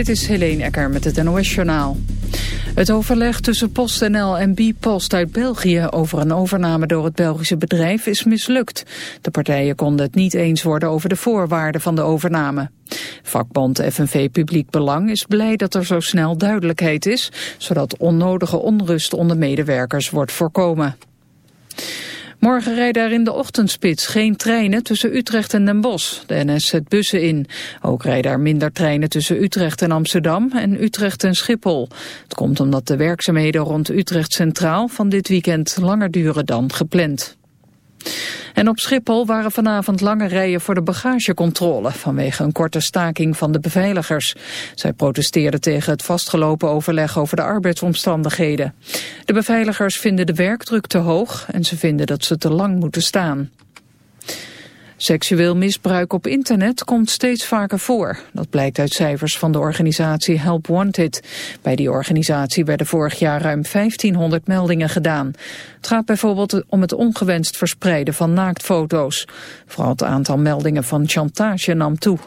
Dit is Helene Ecker met het NOS-journaal. Het overleg tussen PostNL en Bpost uit België over een overname door het Belgische bedrijf is mislukt. De partijen konden het niet eens worden over de voorwaarden van de overname. Vakbond FNV Publiek Belang is blij dat er zo snel duidelijkheid is, zodat onnodige onrust onder medewerkers wordt voorkomen. Morgen rijden er in de ochtendspits geen treinen tussen Utrecht en Den Bosch. De NS zet bussen in. Ook rijden er minder treinen tussen Utrecht en Amsterdam en Utrecht en Schiphol. Het komt omdat de werkzaamheden rond Utrecht Centraal van dit weekend langer duren dan gepland. En op Schiphol waren vanavond lange rijen voor de bagagecontrole vanwege een korte staking van de beveiligers. Zij protesteerden tegen het vastgelopen overleg over de arbeidsomstandigheden. De beveiligers vinden de werkdruk te hoog en ze vinden dat ze te lang moeten staan. Seksueel misbruik op internet komt steeds vaker voor. Dat blijkt uit cijfers van de organisatie Help Wanted. Bij die organisatie werden vorig jaar ruim 1500 meldingen gedaan. Het gaat bijvoorbeeld om het ongewenst verspreiden van naaktfoto's. Vooral het aantal meldingen van chantage nam toe.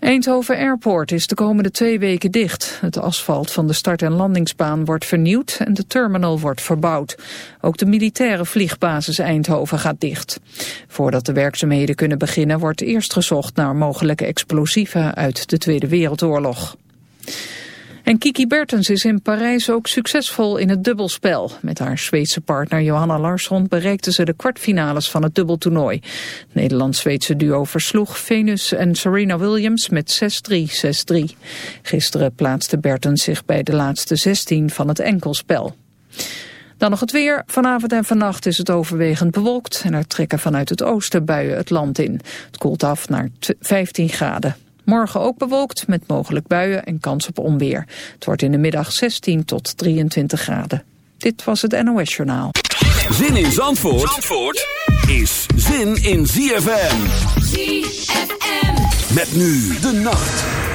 Eindhoven Airport is de komende twee weken dicht. Het asfalt van de start- en landingsbaan wordt vernieuwd en de terminal wordt verbouwd. Ook de militaire vliegbasis Eindhoven gaat dicht. Voordat de werkzaamheden kunnen beginnen wordt eerst gezocht naar mogelijke explosieven uit de Tweede Wereldoorlog. En Kiki Bertens is in Parijs ook succesvol in het dubbelspel. Met haar Zweedse partner Johanna Larsson bereikte ze de kwartfinales van het dubbeltoernooi. Nederlands-Zweedse duo versloeg Venus en Serena Williams met 6-3, 6-3. Gisteren plaatste Bertens zich bij de laatste 16 van het enkelspel. Dan nog het weer. Vanavond en vannacht is het overwegend bewolkt en er trekken vanuit het oosten buien het land in. Het koelt af naar 15 graden. Morgen ook bewolkt met mogelijk buien en kans op onweer. Het wordt in de middag 16 tot 23 graden. Dit was het NOS Journaal. Zin in Zandvoort, Zandvoort is zin in ZFM. ZFM. Met nu de nacht.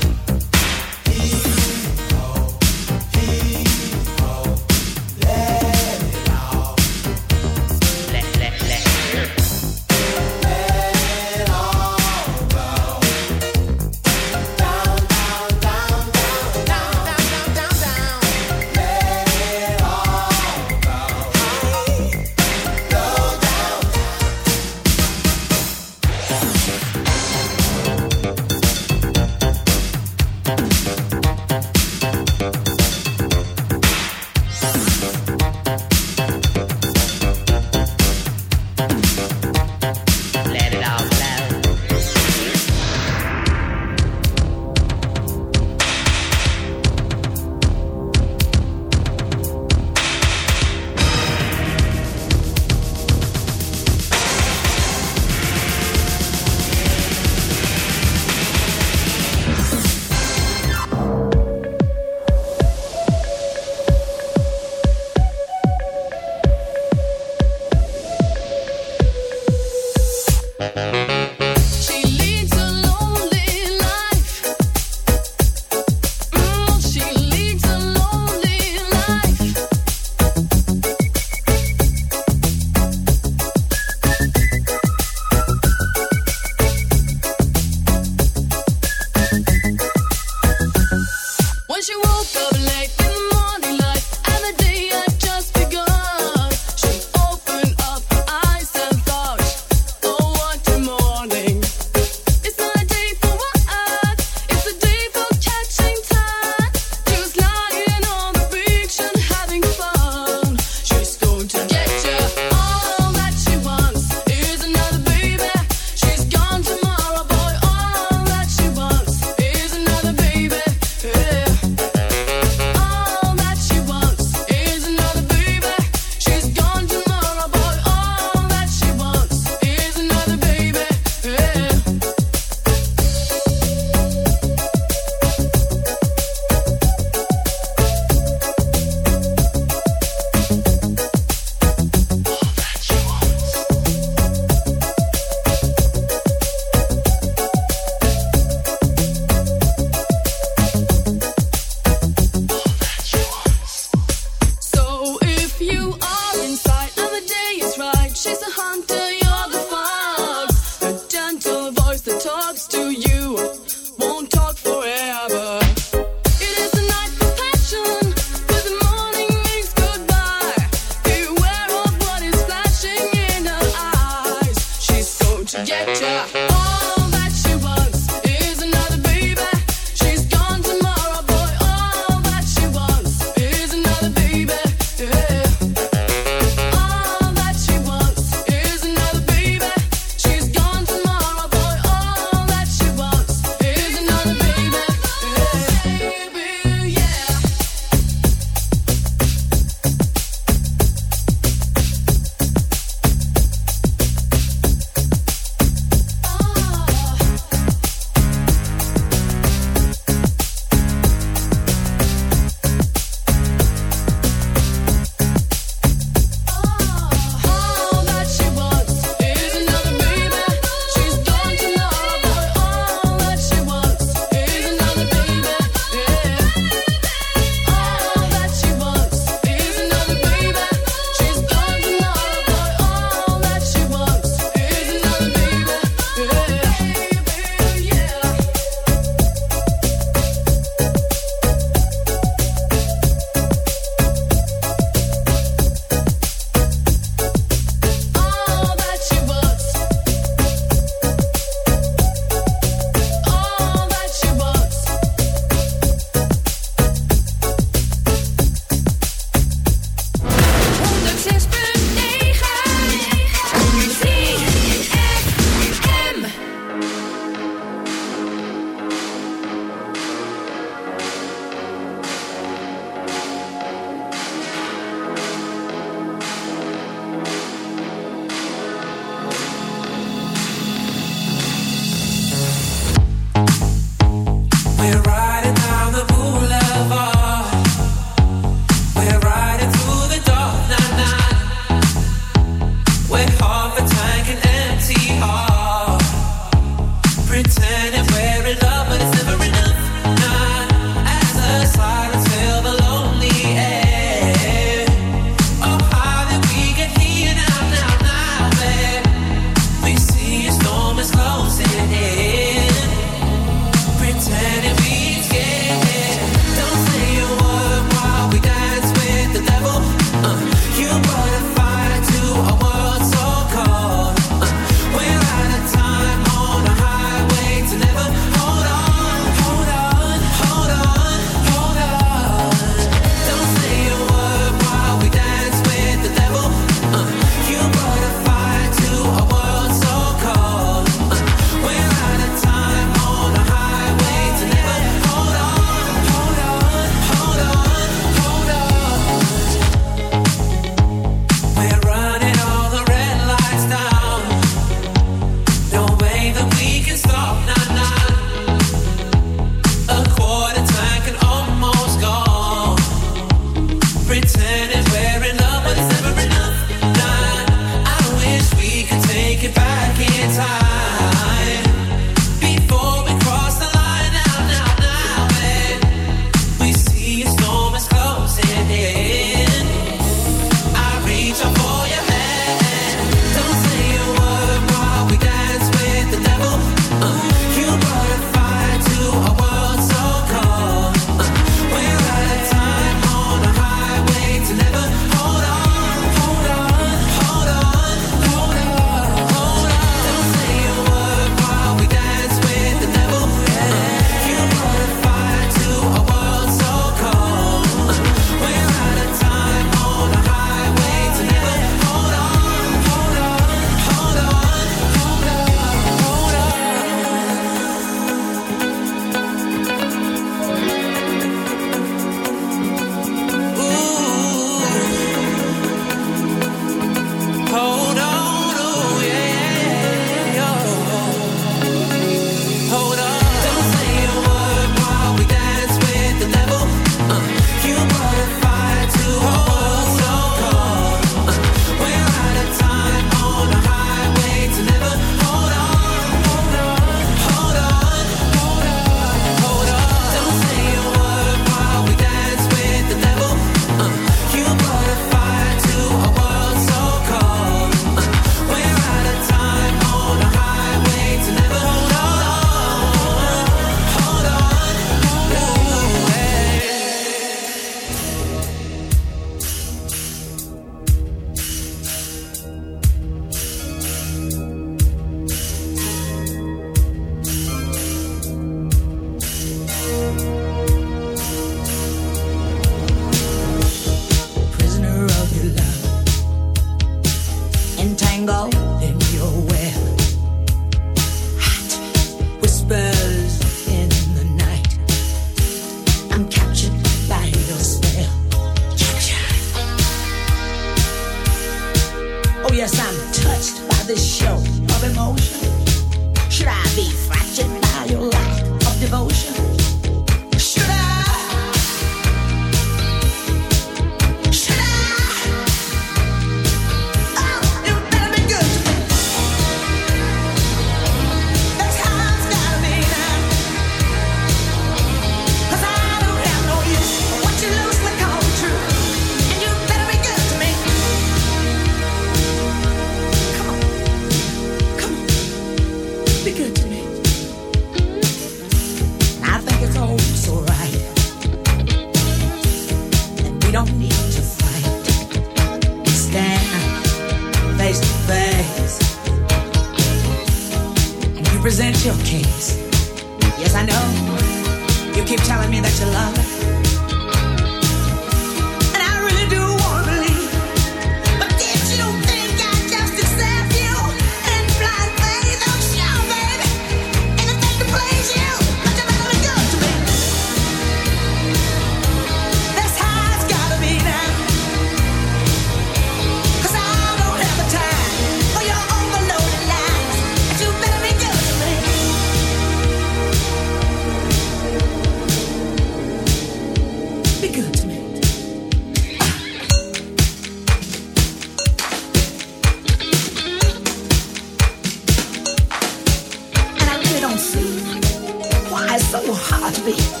me.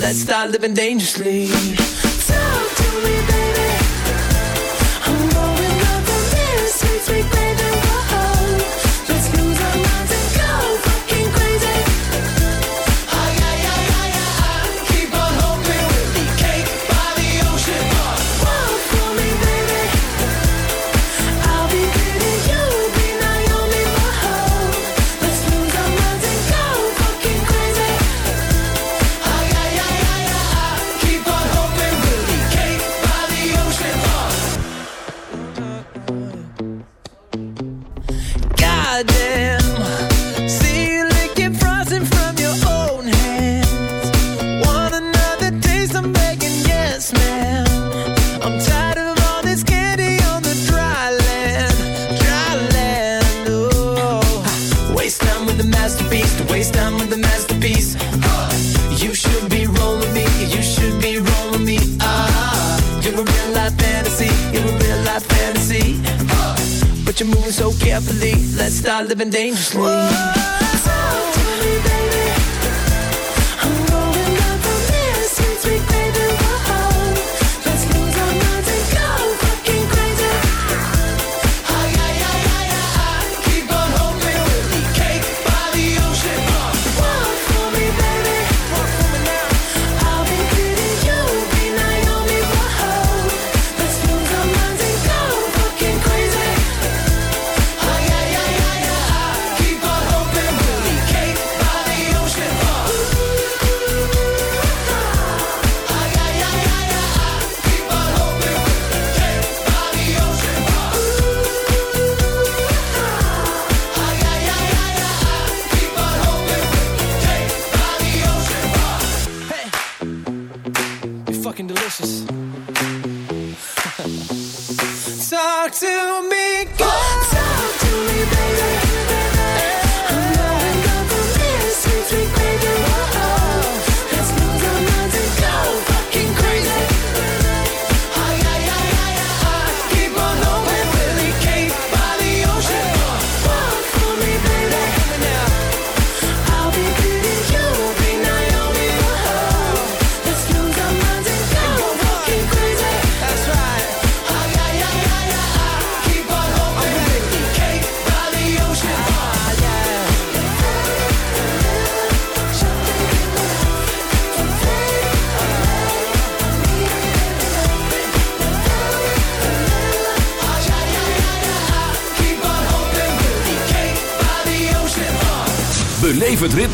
Let's start living dangerously. dangerous.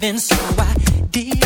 living, so I did.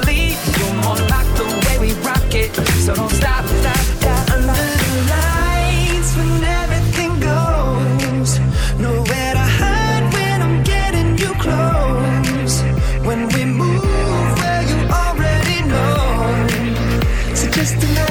just another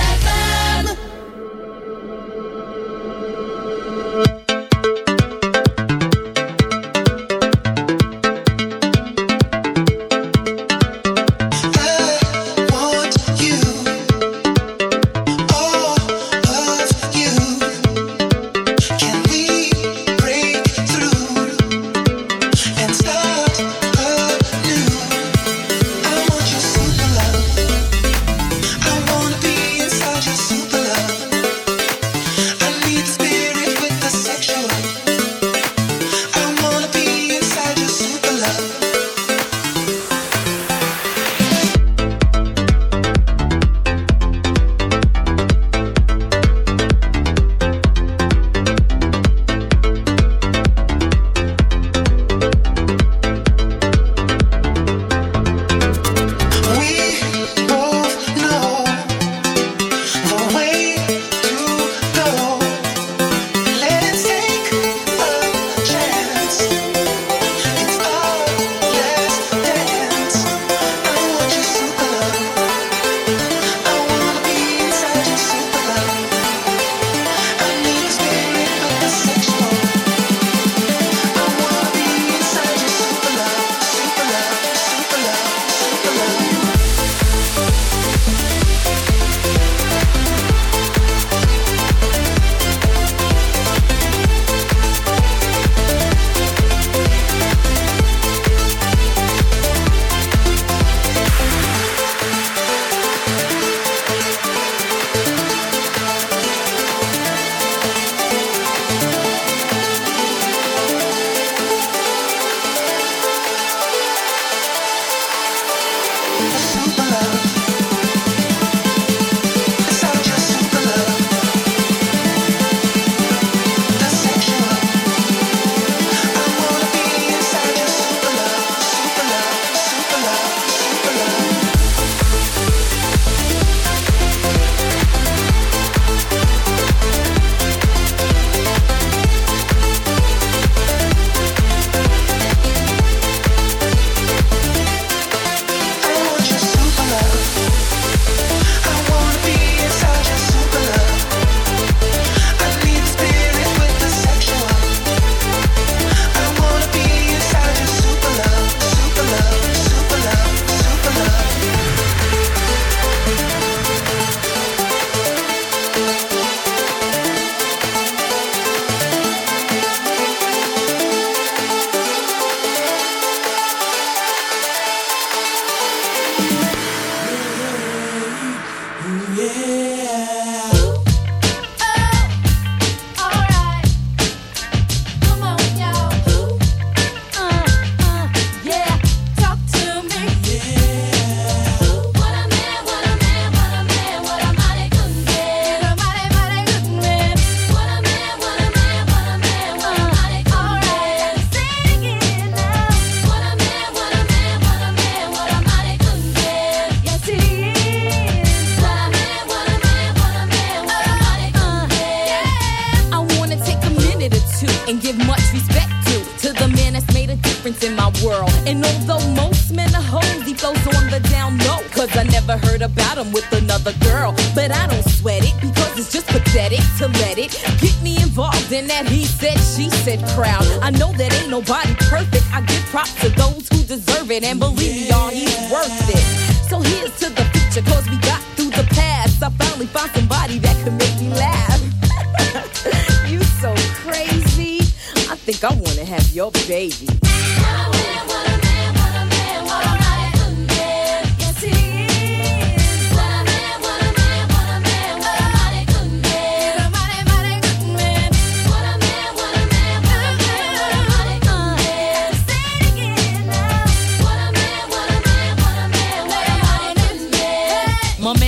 Said crowd.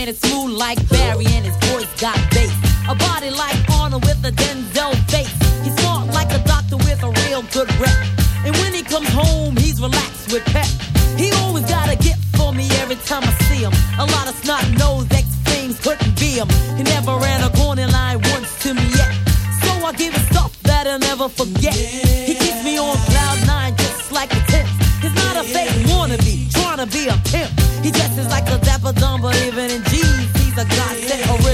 Man is smooth like Barry and his voice got bass. A body like Arnold with a Denzel face. He's smart like a doctor with a real good rep. And when he comes home, he's relaxed with pep. He always got a gift for me every time I see him. A lot of snot nose ex things couldn't be him. He never ran a corner line once to me yet. So I give him stuff that I'll never forget. He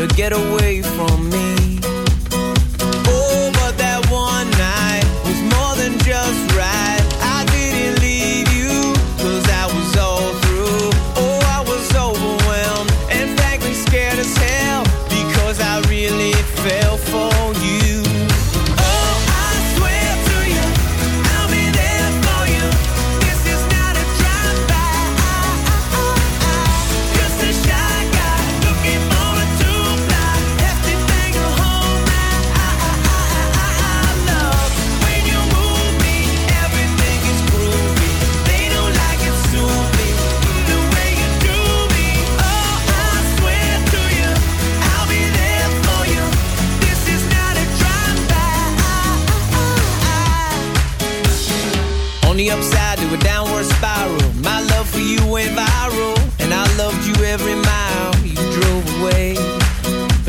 To get away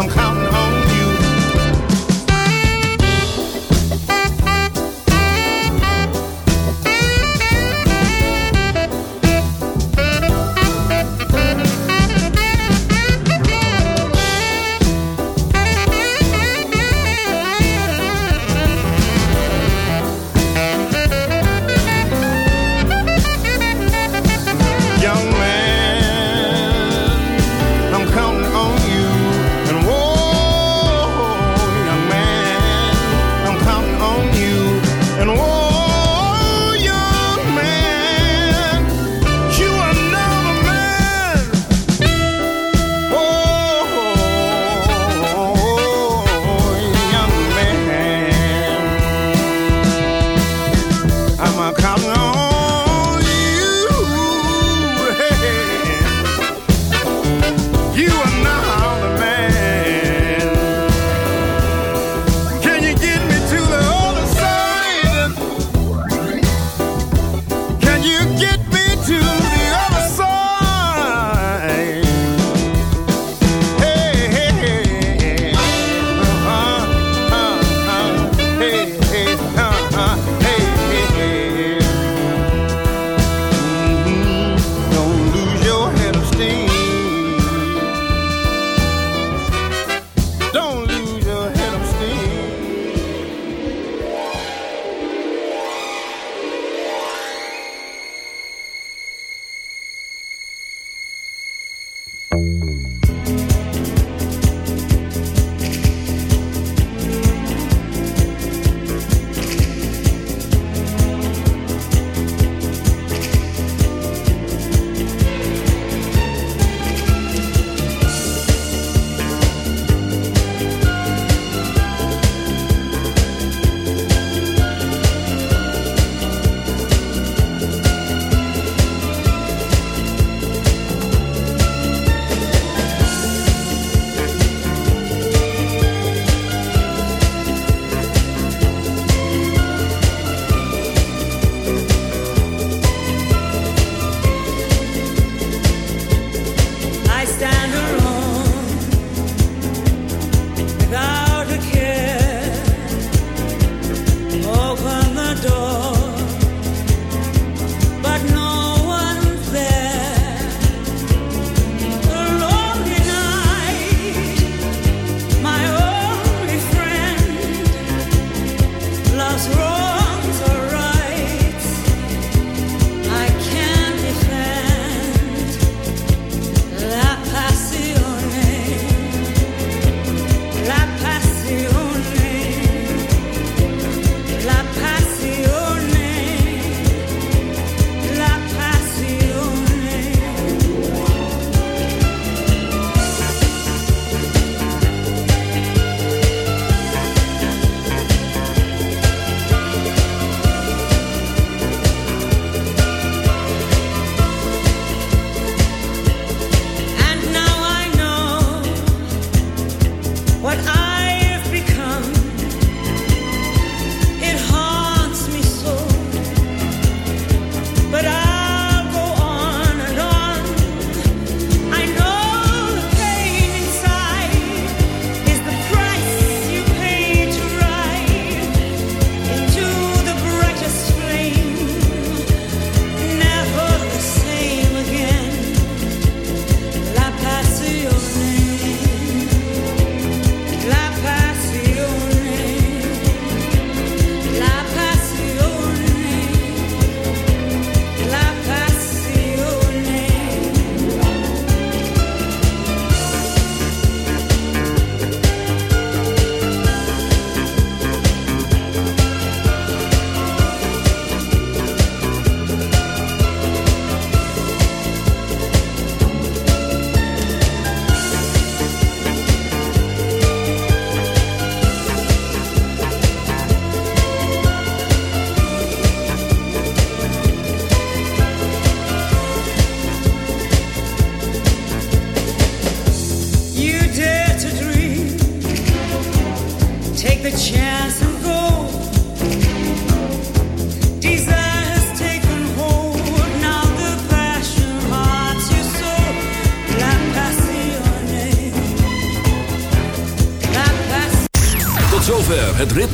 I'm counting